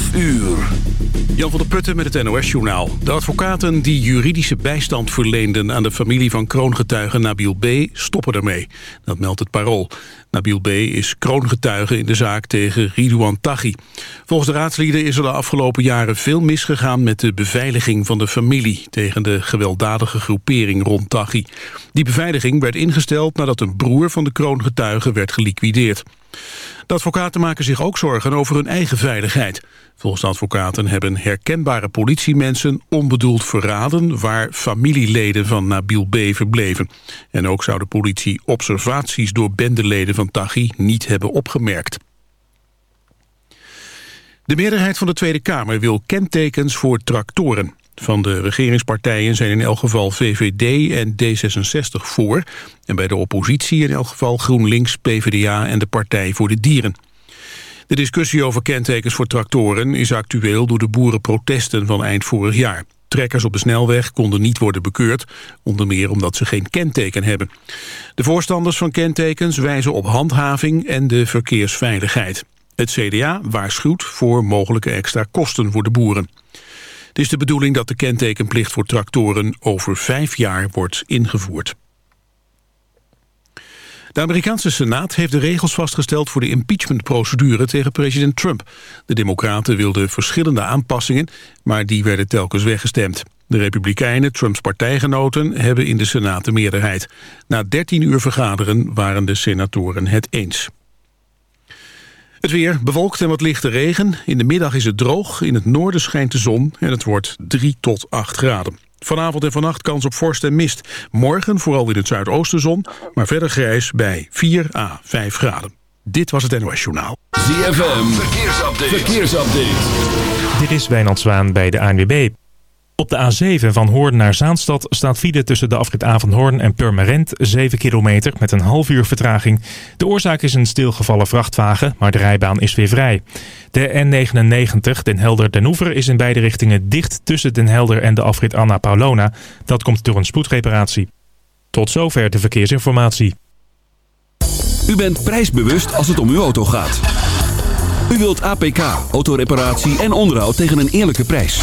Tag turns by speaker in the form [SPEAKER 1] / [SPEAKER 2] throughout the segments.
[SPEAKER 1] 12 uur.
[SPEAKER 2] Jan van der Putten met het NOS-journaal. De advocaten die juridische bijstand verleenden aan de familie van kroongetuige Nabil B. stoppen ermee. Dat meldt het Parool. Nabil B. is kroongetuige in de zaak tegen Ridouan Taghi. Volgens de raadslieden is er de afgelopen jaren veel misgegaan met de beveiliging van de familie tegen de gewelddadige groepering rond Taghi. Die beveiliging werd ingesteld nadat een broer van de kroongetuige werd geliquideerd. De advocaten maken zich ook zorgen over hun eigen veiligheid. Volgens advocaten hebben herkenbare politiemensen onbedoeld verraden waar familieleden van Nabil B. verbleven. En ook zou de politie observaties door bendeleden van Taghi niet hebben opgemerkt. De meerderheid van de Tweede Kamer wil kentekens voor tractoren. Van de regeringspartijen zijn in elk geval VVD en D66 voor... en bij de oppositie in elk geval GroenLinks, PvdA en de Partij voor de Dieren. De discussie over kentekens voor tractoren is actueel door de boerenprotesten van eind vorig jaar. Trekkers op de snelweg konden niet worden bekeurd, onder meer omdat ze geen kenteken hebben. De voorstanders van kentekens wijzen op handhaving en de verkeersveiligheid. Het CDA waarschuwt voor mogelijke extra kosten voor de boeren. Het is de bedoeling dat de kentekenplicht voor tractoren over vijf jaar wordt ingevoerd. De Amerikaanse Senaat heeft de regels vastgesteld voor de impeachmentprocedure tegen president Trump. De Democraten wilden verschillende aanpassingen, maar die werden telkens weggestemd. De Republikeinen, Trumps partijgenoten, hebben in de Senaat de meerderheid. Na 13 uur vergaderen waren de senatoren het eens. Het weer bewolkt en wat lichte regen. In de middag is het droog, in het noorden schijnt de zon en het wordt 3 tot 8 graden. Vanavond en vannacht kans op vorst en mist. Morgen vooral in het zuidoosten zon, maar verder grijs bij 4 à 5 graden. Dit was het NOS Journaal.
[SPEAKER 1] ZFM, verkeersupdate. verkeersupdate.
[SPEAKER 3] Dit is Wijnand Zwaan bij de ANWB. Op de A7 van Hoorn naar Zaanstad staat file tussen de afrit Avondhoorn en Purmerend 7 kilometer met een half uur vertraging. De oorzaak is een stilgevallen vrachtwagen, maar de rijbaan is weer vrij. De N99 Den Helder-Den Oever is in beide richtingen dicht tussen Den Helder en de afrit Anna Paulona. Dat komt door een spoedreparatie. Tot zover de verkeersinformatie.
[SPEAKER 1] U bent prijsbewust als het om uw auto gaat. U wilt APK, autoreparatie en onderhoud tegen een eerlijke prijs.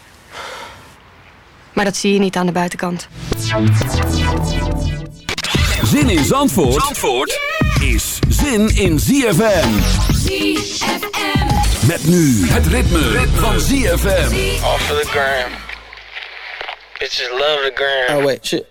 [SPEAKER 4] Maar dat zie je niet aan de buitenkant.
[SPEAKER 1] Zin in Zandvoort, Zandvoort is zin in ZFM.
[SPEAKER 5] ZFM.
[SPEAKER 1] Met nu het ritme, van ZFM.
[SPEAKER 6] Off of the gram. Bitches love the gram.
[SPEAKER 7] Oh wait, shit.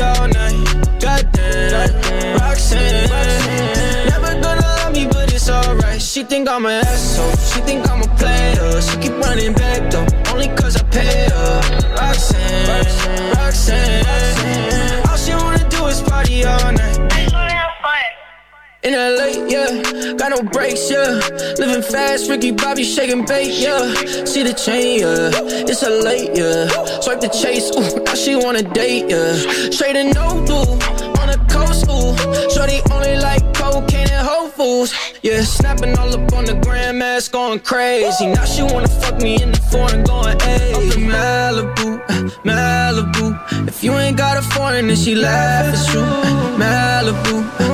[SPEAKER 8] all night. Goddamn, Roxanne. Never gonna love me, but it's alright. She think I'm an asshole. She think I'm a player. She keep running back though, only cause I pay her. Roxanne, Roxanne. In LA, yeah, got no brakes, yeah. Living fast, Ricky Bobby shaking bait, yeah. See the chain, yeah. It's a late, yeah. Swipe the chase, ooh, now she wanna date, yeah. Straight and no do on the coast, ooh. Shorty only like cocaine and Whole fools, yeah. Snapping all up on the grandmas, going crazy. Now she wanna fuck me in the foreign, going hey. Malibu, Malibu. If you ain't got a foreign, then she laugh you. Uh, Malibu,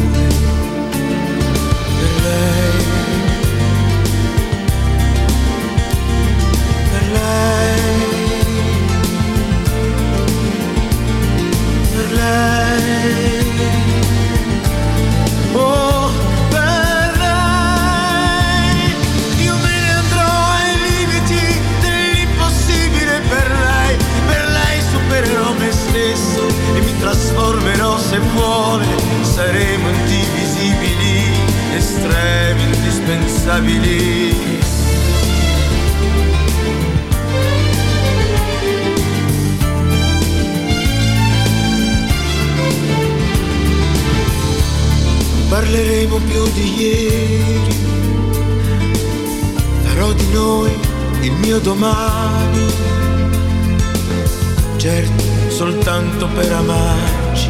[SPEAKER 9] saremo indivisibili, estremi, indispensabili. Parleremo più di ieri, farò di noi il mio domani, certo soltanto per amarci,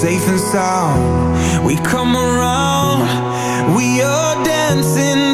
[SPEAKER 10] safe and sound. We come around, we are dancing.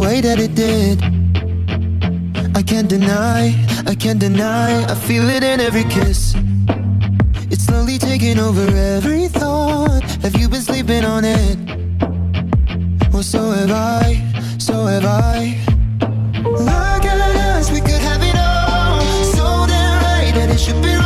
[SPEAKER 7] way that it did. I can't deny, I can't deny, I feel it in every kiss. It's slowly taking over every thought. Have you been sleeping on it? Well, so have I, so have I. Look at us, we could have it all. So damn right that it should be.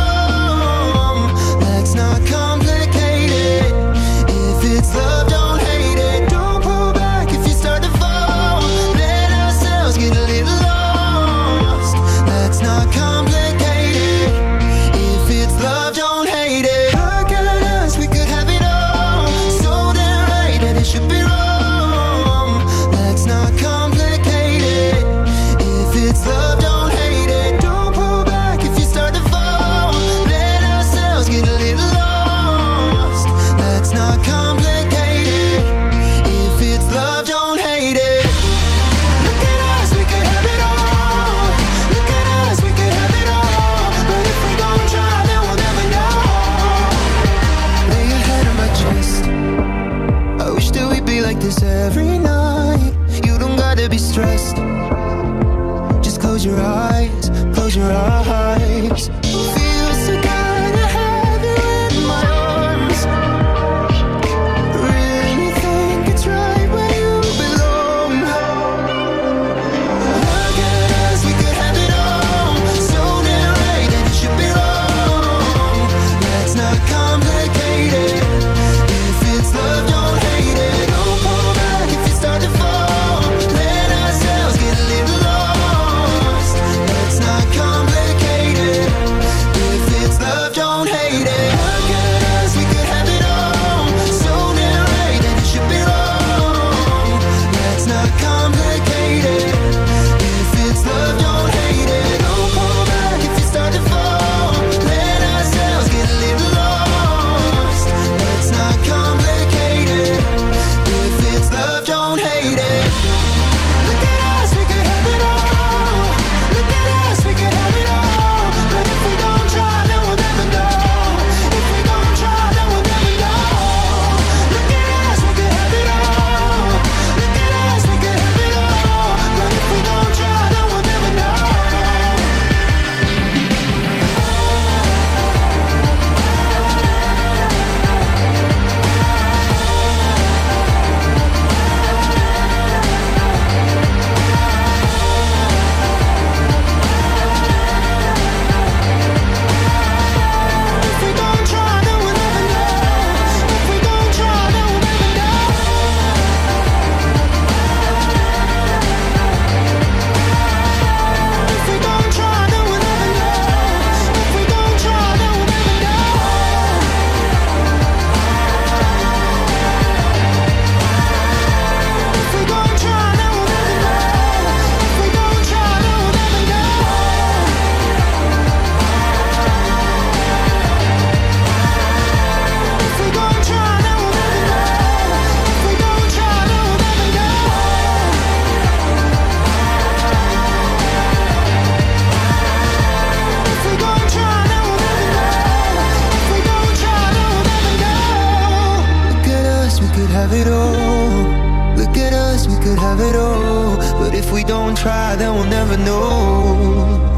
[SPEAKER 7] have it all. But if we don't try, then we'll never know.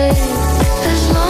[SPEAKER 11] place as long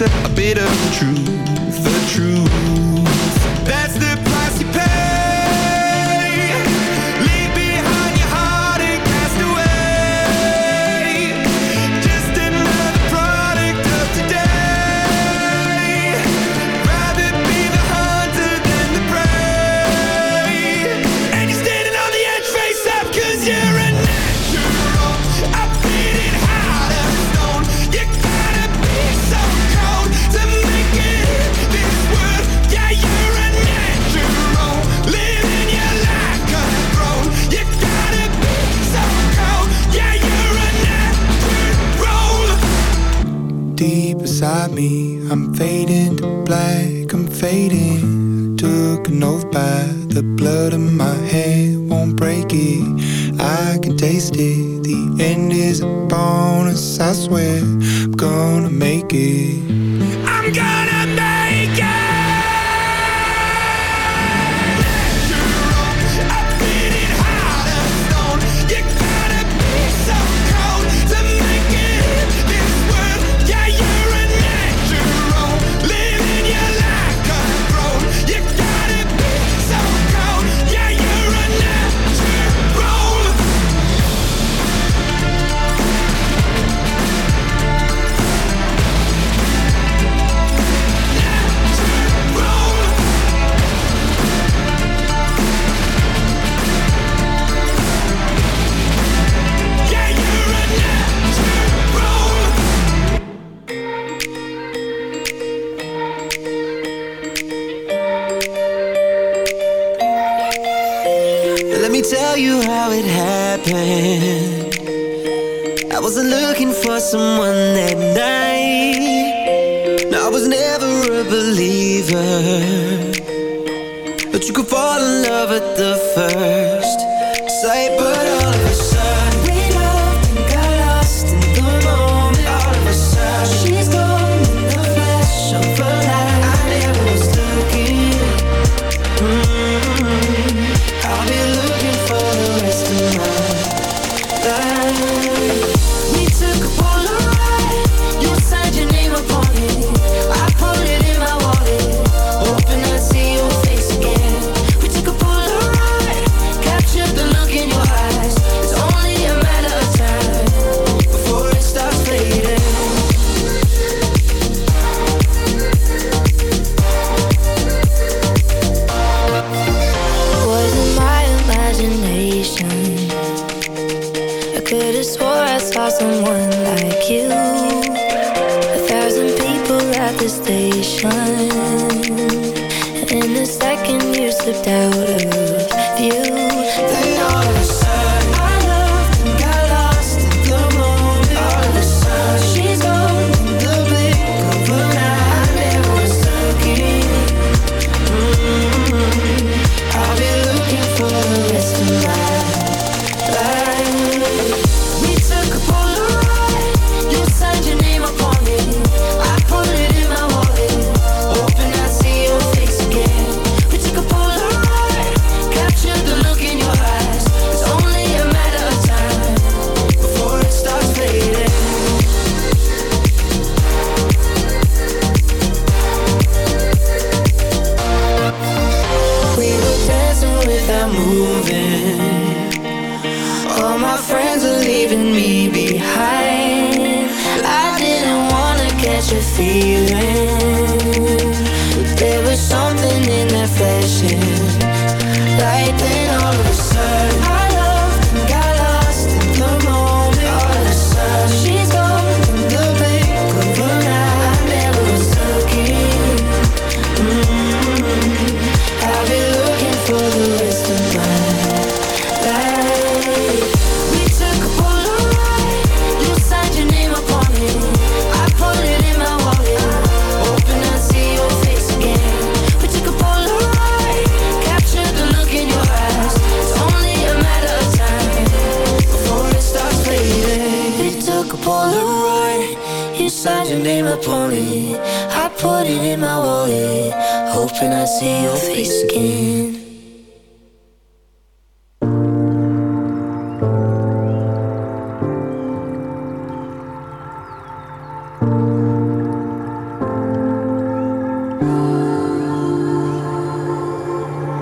[SPEAKER 10] a bit of truth.